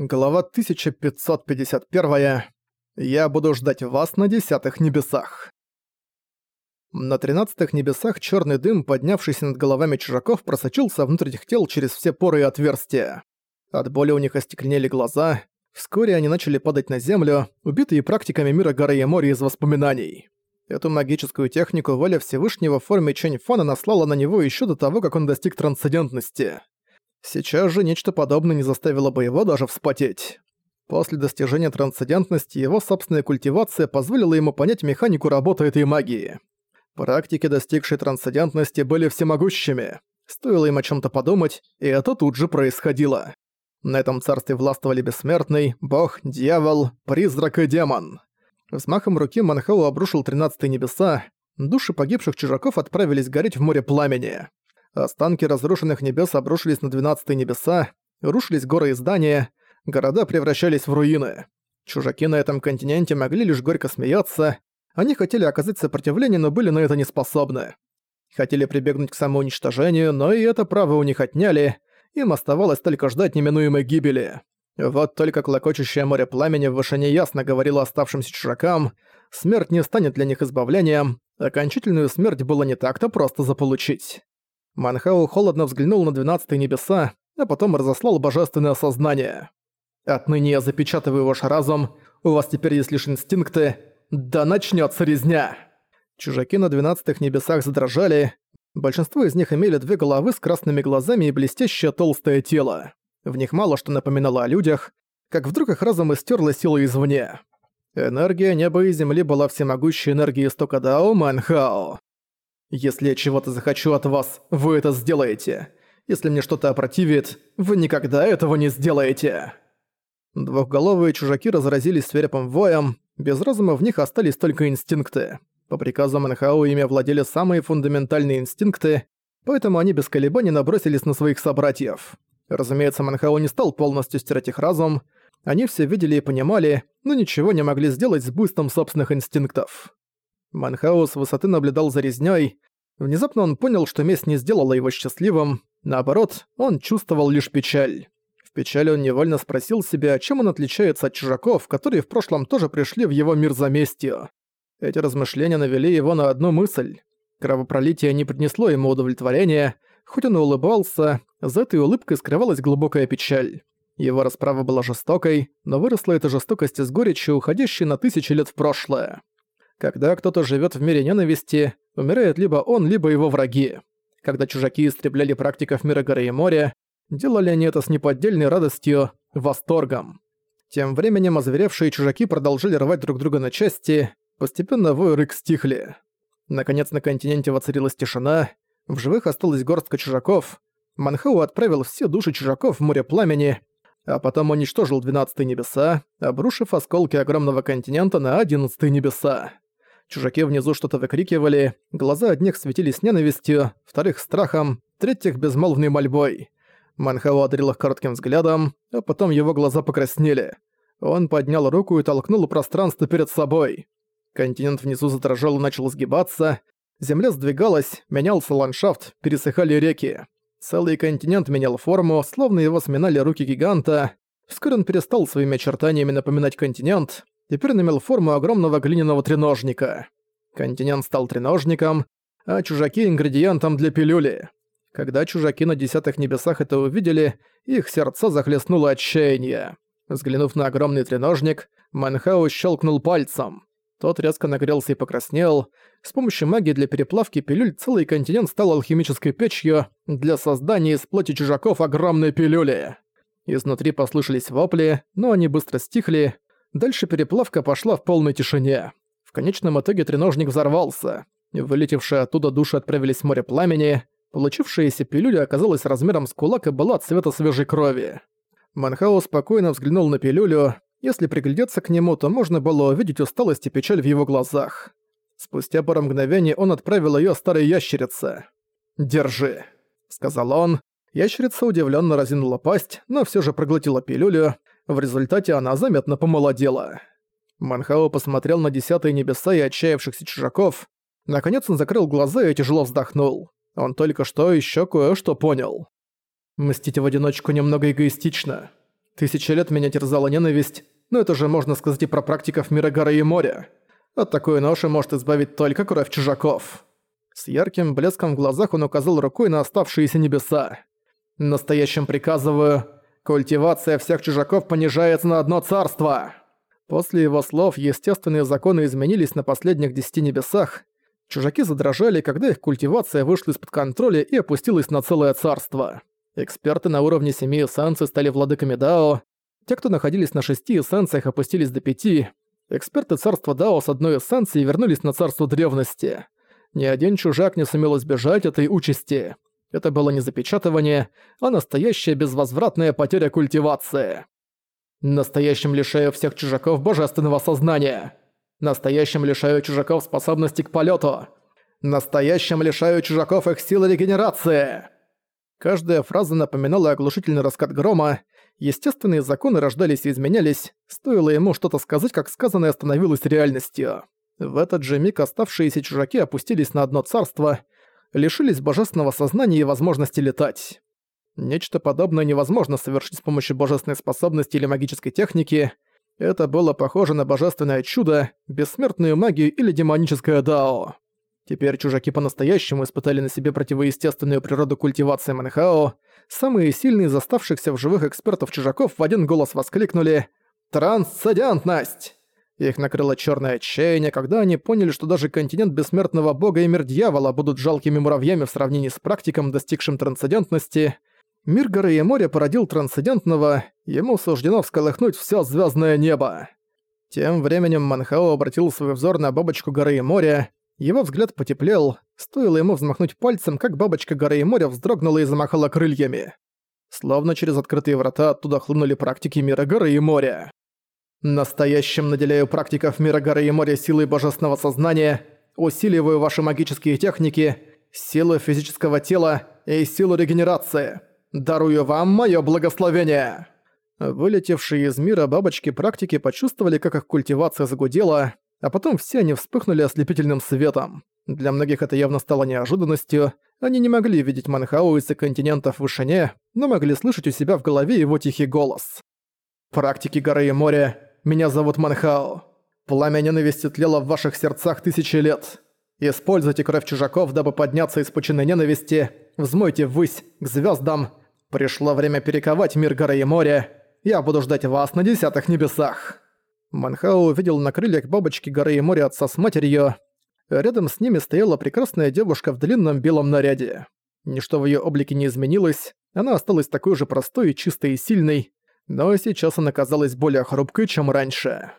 Глава 1551. Я буду ждать вас на десятых небесах. На тринадцатых небесах черный дым, поднявшийся над головами чужаков, просочился внутрь их тел через все поры и отверстия. От боли у них остекленели глаза. Вскоре они начали падать на землю, убитые практиками мира горы и моря из воспоминаний. Эту магическую технику воля Всевышнего в форме Чэнь Фана наслала на него еще до того, как он достиг трансцендентности. Сейчас же нечто подобное не заставило бы его даже вспотеть. После достижения трансцендентности его собственная культивация позволила ему понять механику работы этой магии. Практики, достигшие трансцендентности, были всемогущими. Стоило им о чем то подумать, и это тут же происходило. На этом царстве властвовали бессмертный, бог, дьявол, призрак и демон. Взмахом руки Манхау обрушил тринадцатые небеса, души погибших чужаков отправились гореть в море пламени. Останки разрушенных небес обрушились на двенадцатые небеса, рушились горы и здания, города превращались в руины. Чужаки на этом континенте могли лишь горько смеяться, они хотели оказать сопротивление, но были на это не способны. Хотели прибегнуть к самоуничтожению, но и это право у них отняли, им оставалось только ждать неминуемой гибели. Вот только клокочущее море пламени в вышине ясно говорило оставшимся чужакам, смерть не станет для них избавлением, окончательную смерть было не так-то просто заполучить. Манхау холодно взглянул на двенадцатые небеса, а потом разослал божественное сознание. «Отныне я запечатываю ваш разум, у вас теперь есть лишь инстинкты, да начнется резня!» Чужаки на двенадцатых небесах задрожали, большинство из них имели две головы с красными глазами и блестящее толстое тело. В них мало что напоминало о людях, как вдруг их разум истерла сила извне. Энергия неба и земли была всемогущей энергией истока Дао Манхао. Если я чего-то захочу от вас, вы это сделаете. Если мне что-то опротивит, вы никогда этого не сделаете». Двухголовые чужаки разразились свирепым воем, без разума в них остались только инстинкты. По приказу Манхау ими владели самые фундаментальные инстинкты, поэтому они без колебаний набросились на своих собратьев. Разумеется, Манхау не стал полностью стирать их разум, они все видели и понимали, но ничего не могли сделать с буйством собственных инстинктов. Манхаус с высоты наблюдал за резнёй. Внезапно он понял, что месть не сделала его счастливым. Наоборот, он чувствовал лишь печаль. В печали он невольно спросил себя, чем он отличается от чужаков, которые в прошлом тоже пришли в его мир за местью. Эти размышления навели его на одну мысль. Кровопролитие не принесло ему удовлетворения, хоть он и улыбался, за этой улыбкой скрывалась глубокая печаль. Его расправа была жестокой, но выросла эта жестокость из горечи, уходящей на тысячи лет в прошлое. Когда кто-то живет в мире ненависти, умирает либо он, либо его враги. Когда чужаки истребляли практиков мира горы и моря, делали они это с неподдельной радостью, восторгом. Тем временем озверевшие чужаки продолжили рвать друг друга на части, постепенно вой рык стихли. Наконец на континенте воцарилась тишина, в живых осталась горстка чужаков. Манхау отправил все души чужаков в море пламени, а потом уничтожил двенадцатые небеса, обрушив осколки огромного континента на одиннадцатые небеса. Чужаки внизу что-то выкрикивали, глаза одних светились ненавистью, вторых — страхом, третьих — безмолвной мольбой. Манхао одарил их коротким взглядом, а потом его глаза покраснели. Он поднял руку и толкнул пространство перед собой. Континент внизу задрожал и начал сгибаться, земля сдвигалась, менялся ландшафт, пересыхали реки. Целый континент менял форму, словно его сминали руки гиганта. Вскоре он перестал своими очертаниями напоминать континент, теперь имел форму огромного глиняного треножника. Континент стал треножником, а чужаки — ингредиентом для пилюли. Когда чужаки на десятых небесах это увидели, их сердца захлестнуло отчаяние. Взглянув на огромный треножник, Манхау щелкнул пальцем. Тот резко нагрелся и покраснел. С помощью магии для переплавки пилюль целый континент стал алхимической печью для создания из плоти чужаков огромной пилюли. Изнутри послышались вопли, но они быстро стихли, Дальше переплавка пошла в полной тишине. В конечном итоге треножник взорвался. Вылетевшие оттуда души отправились в море пламени. Получившаяся пилюля оказалась размером с кулак и была цвета свежей крови. Манхао спокойно взглянул на пилюлю. Если приглядеться к нему, то можно было увидеть усталость и печаль в его глазах. Спустя пару мгновений он отправил её старой ящерице. «Держи», — сказал он. Ящерица удивлённо разинула пасть, но всё же проглотила пилюлю, в результате она заметно помолодела. Манхао посмотрел на десятые небеса и отчаявшихся чужаков. Наконец он закрыл глаза и тяжело вздохнул. Он только что еще кое-что понял. Мстить в одиночку немного эгоистично. Тысячи лет меня терзала ненависть, но это же можно сказать и про практиков мира горы и моря. От такой ноши может избавить только кровь чужаков. С ярким блеском в глазах он указал рукой на оставшиеся небеса. «Настоящим приказываю, культивация всех чужаков понижается на одно царство!» После его слов естественные законы изменились на последних десяти небесах. Чужаки задрожали, когда их культивация вышла из-под контроля и опустилась на целое царство. Эксперты на уровне семи эссенций стали владыками Дао. Те, кто находились на шести эссенциях, опустились до пяти. Эксперты царства Дао с одной эссенцией вернулись на царство древности. Ни один чужак не сумел избежать этой участи. Это было не запечатывание, а настоящая безвозвратная потеря культивации. Настоящим лишаю всех чужаков божественного сознания. Настоящим лишаю чужаков способности к полету. Настоящим лишаю чужаков их силы регенерации. Каждая фраза напоминала оглушительный раскат грома. Естественные законы рождались и изменялись. Стоило ему что-то сказать, как сказанное становилось реальностью. В этот же миг оставшиеся чужаки опустились на одно царство, лишились божественного сознания и возможности летать. Нечто подобное невозможно совершить с помощью божественной способности или магической техники. Это было похоже на божественное чудо, бессмертную магию или демоническое дао. Теперь чужаки по-настоящему испытали на себе противоестественную природу культивации Манхао. Самые сильные из оставшихся в живых экспертов чужаков в один голос воскликнули «Трансцендентность!». Их накрыло черное отчаяние, когда они поняли, что даже континент бессмертного бога и мир дьявола будут жалкими муравьями в сравнении с практиком, достигшим трансцендентности – Мир горы и моря породил трансцендентного, ему суждено всколыхнуть все звездное небо. Тем временем Манхао обратил свой взор на бабочку горы и моря. Его взгляд потеплел, стоило ему взмахнуть пальцем, как бабочка горы и моря вздрогнула и замахала крыльями. Словно через открытые врата оттуда хлынули практики мира горы и моря. Настоящим наделяю практиков мира горы и моря силой божественного сознания, усиливаю ваши магические техники, силу физического тела и силу регенерации. Дарую вам моё благословение!» Вылетевшие из мира бабочки-практики почувствовали, как их культивация загудела, а потом все они вспыхнули ослепительным светом. Для многих это явно стало неожиданностью, они не могли видеть Манхау из-за континентов в вышине, но могли слышать у себя в голове его тихий голос. «Практики горы и моря, меня зовут Манхао. Пламя ненависти тлело в ваших сердцах тысячи лет. Используйте кровь чужаков, дабы подняться из пучины ненависти, взмойте ввысь, к звездам. Пришло время перековать мир горы и моря. Я буду ждать вас на десятых небесах». Манхао увидел на крыльях бабочки горы и моря отца с матерью. Рядом с ними стояла прекрасная девушка в длинном белом наряде. Ничто в ее облике не изменилось, она осталась такой же простой, чистой и сильной, но сейчас она казалась более хрупкой, чем раньше.